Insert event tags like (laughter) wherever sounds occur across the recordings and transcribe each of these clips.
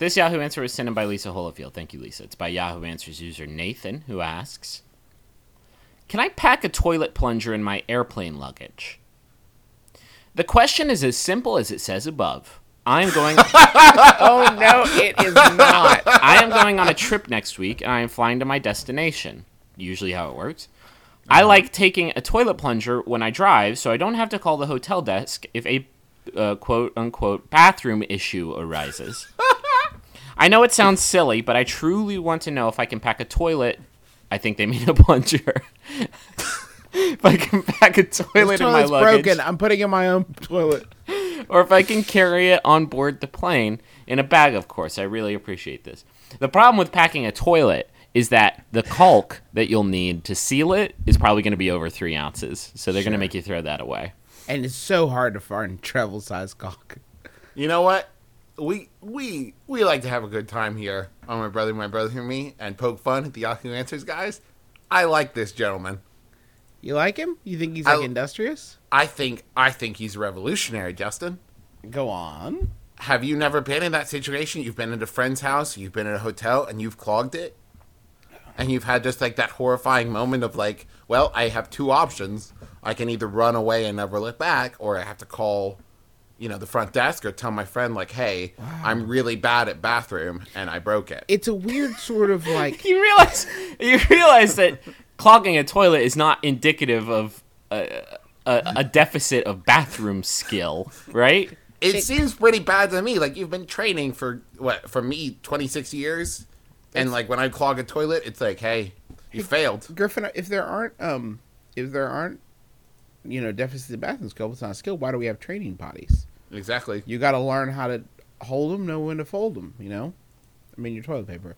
This Yahoo answer was sent in by Lisa Holofield. Thank you, Lisa. It's by Yahoo Answers user Nathan, who asks Can I pack a toilet plunger in my airplane luggage? The question is as simple as it says above. I am going. (laughs) Oh no, it is not. I am going on a trip next week, and I am flying to my destination. Usually, how it works. I like taking a toilet plunger when I drive, so I don't have to call the hotel desk if a uh, quote unquote bathroom issue arises. (laughs) I know it sounds silly, but I truly want to know if I can pack a toilet. I think they mean a plunger. (laughs) if I can pack a toilet This in my toilet's luggage broken. I'm putting in my own toilet. or if I can carry it on board the plane in a bag, of course. I really appreciate this. The problem with packing a toilet is that the caulk that you'll need to seal it is probably going to be over three ounces. So they're going to make you throw that away. And it's so hard to find travel size cock. You know what? We we we like to have a good time here on my brother, my brother, and me, and poke fun at the Yahoo Answers guys. I like this gentleman. You like him? You think he's like I- industrious? I think I think he's revolutionary, Justin. Go on. Have you never been in that situation? You've been at a friend's house, you've been at a hotel, and you've clogged it, and you've had just like that horrifying moment of like, well, I have two options. I can either run away and never look back, or I have to call, you know, the front desk or tell my friend like, hey, I'm really bad at bathroom and I broke it. It's a weird sort of (laughs) like You realize you realize that clogging a toilet is not indicative of a, a, a deficit of bathroom skill, right? It seems pretty bad to me. Like you've been training for what? For me, 26 years, and like when I clog a toilet, it's like, hey, you failed. Griffin. If there aren't um, if there aren't, you know, deficits in bathroom skill, it's not a skill. Why do we have training potties? Exactly. You got to learn how to hold them, know when to fold them. You know, I mean your toilet paper.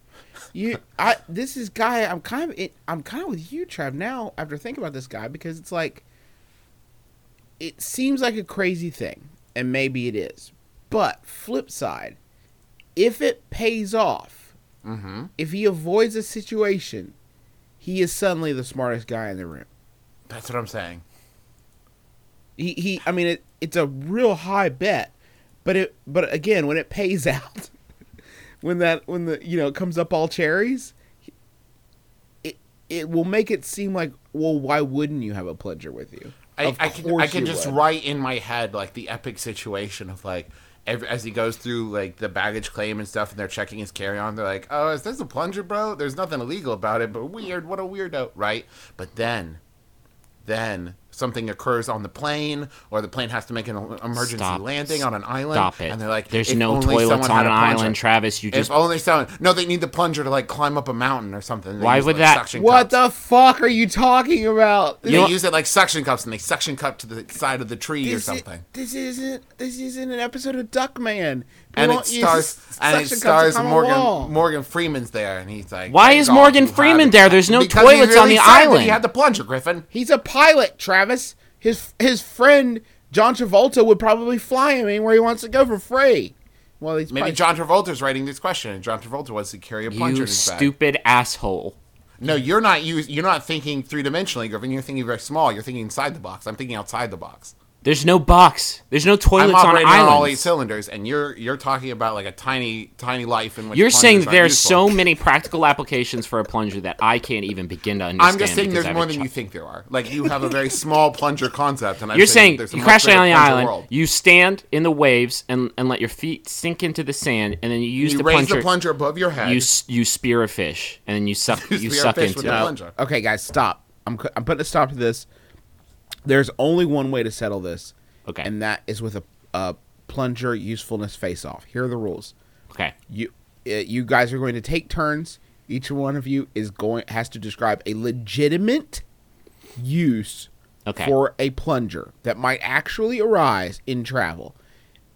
You, I. This is guy. I'm kind of. It, I'm kind of with you, Trav. Now after thinking about this guy, because it's like, it seems like a crazy thing, and maybe it is. But flip side, if it pays off, Mm-hmm. if he avoids a situation, he is suddenly the smartest guy in the room. That's what I'm saying. He, he I mean, it, it's a real high bet, but it, but again, when it pays (laughs) out, when that, when the, you know, it comes up all cherries, it, it will make it seem like, well, why wouldn't you have a plunger with you? I, I can I can just would. write in my head like the epic situation of like every, as he goes through like the baggage claim and stuff, and they're checking his carry on. They're like, "Oh, is this a plunger, bro? There's nothing illegal about it, but weird. What a weirdo, right?" But then, then something occurs on the plane, or the plane has to make an emergency Stop. landing on an island. Stop it. And they're like, "There's "If no only toilets on an island, Travis. You If just only someone. No, they need the plunger to like climb up a mountain or something. They Why use, would like, that- suction What cups. the fuck are you talking about? They You know- use it like suction cups, and they suction cup to the side of the tree or This, i- something. this isn't this isn't an episode of Duckman. And it don't stars and it suction stars Morgan wall. Morgan Freeman's there, and he's like, Why is Morgan Freeman there? There's no Because he toilets on the island. He had the plunger, Griffin. He's a pilot, Travis. His his friend John Travolta would probably fly him anywhere he wants to go for free. Well, he's Maybe probably- John Travolta's writing this question, and John Travolta wants to carry a plunger you in bag. stupid asshole. No, you're not. You, you're not thinking three dimensionally, Griffin. You're thinking very small. You're thinking inside the box. I'm thinking outside the box. There's no box. There's no toilets I'm toilets on operating on all eight cylinders, and you're you're talking about like a tiny tiny life in which You're saying plungers that aren't there's so many practical applications for a plunger that I can't even begin to understand. I'm just saying there's more than chi- you think there are. Like you have a very small plunger concept, and I'm You're saying there's a you much crash bigger down on the island, world. you stand in the waves and, and let your feet sink into the sand, and then you use You the raise plunger. the plunger above your head. you you spear a fish, and then you suck (laughs) You you spear a suck fish into with it. a plunger. Okay, guys, stop. I'm cu- I'm putting a stop to this. There's only one way to settle this, Okay. and that is with a, a plunger usefulness face off. Here are the rules. Okay. You uh, you guys are going to take turns. Each one of you is going has to describe a legitimate use Okay. for a plunger that might actually arise in travel.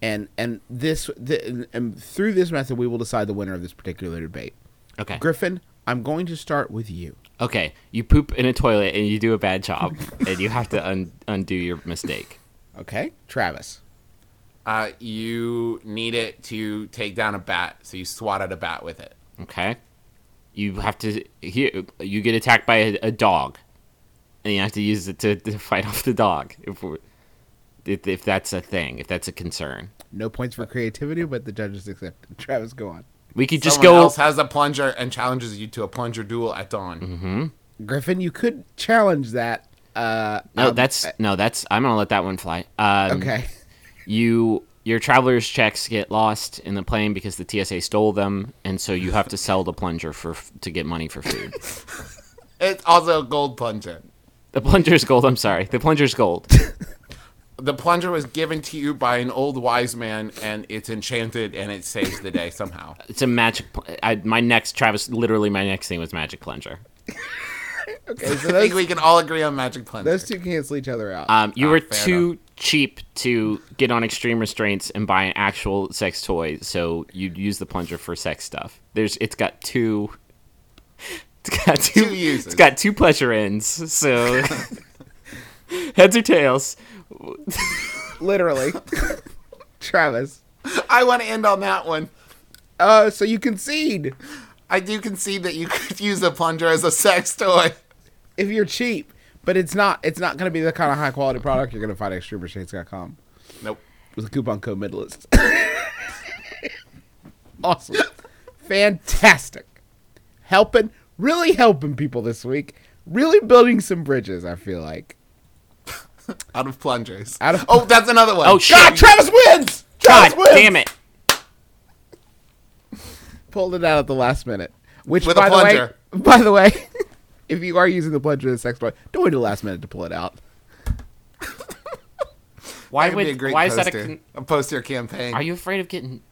And and this the, and through this method we will decide the winner of this particular debate. Okay. Griffin, I'm going to start with you. Okay. You poop in a toilet and you do a bad job, (laughs) and you have to un- undo your mistake. Okay? Travis. Uh, you need it to take down a bat, so you swat at a bat with it. Okay. You have to here. You get attacked by a, a dog, and you have to use it to, to fight off the dog. If, if if that's a thing, if that's a concern. No points for creativity, but the judges accept. (laughs) Travis, go on. We could just Someone go. else has a plunger and challenges you to a plunger duel at dawn. Mm-hmm. Griffin, you could challenge that. Uh, No, um, that's no, that's. I'm gonna let that one fly. Um, okay. You your traveler's checks get lost in the plane because the TSA stole them, and so you have to sell the plunger for f- to get money for food. (laughs) It's also a gold plunger. the plunger's gold. I'm sorry, the plunger's gold. (laughs) The plunger was given to you by an old wise man, and it's enchanted, and it saves the day somehow. (laughs) It's a magic. Pl- I, my next Travis. Literally, my next thing was magic plunger. (laughs) Okay, so I think we can all agree on magic plunger. those two cancel each other out. Um, you Ah, were fair too cheap to get on extreme restraints and buy an actual sex toy, so you'd use the plunger for sex stuff. There's, it's got two. (laughs) It's got two, Two uses. It's got two pleasure ends. So heads or tails. Literally. (laughs) Travis. I want to end on that one. Uh, so you concede I do concede that you could use a plunger as a sex toy. if you're cheap, but it's not. It's not going to be the kind of high quality product you're going to find at extremerestraints.com Nope. with the coupon code Middleist. (laughs) awesome, fantastic, helping, really helping people this week. Really building some bridges. I feel like. (laughs) Out of plungers. Out of- oh, that's another one. Oh, shit. God, Travis wins. God Travis wins. damn it! (laughs) pulled it out at the last minute. Which, With a by the way, plunger. (laughs) by the way, if you are using the plunger as a sex toy, don't wait till the last minute to pull it out. Why That could be a would? great Why is that a? poster. Con- a poster campaign? are you afraid of getting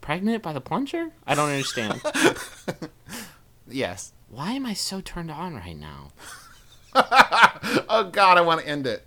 pregnant by the plunger? I don't understand. Yes. Why am I so turned on right now? (laughs) Oh God, I want to end it.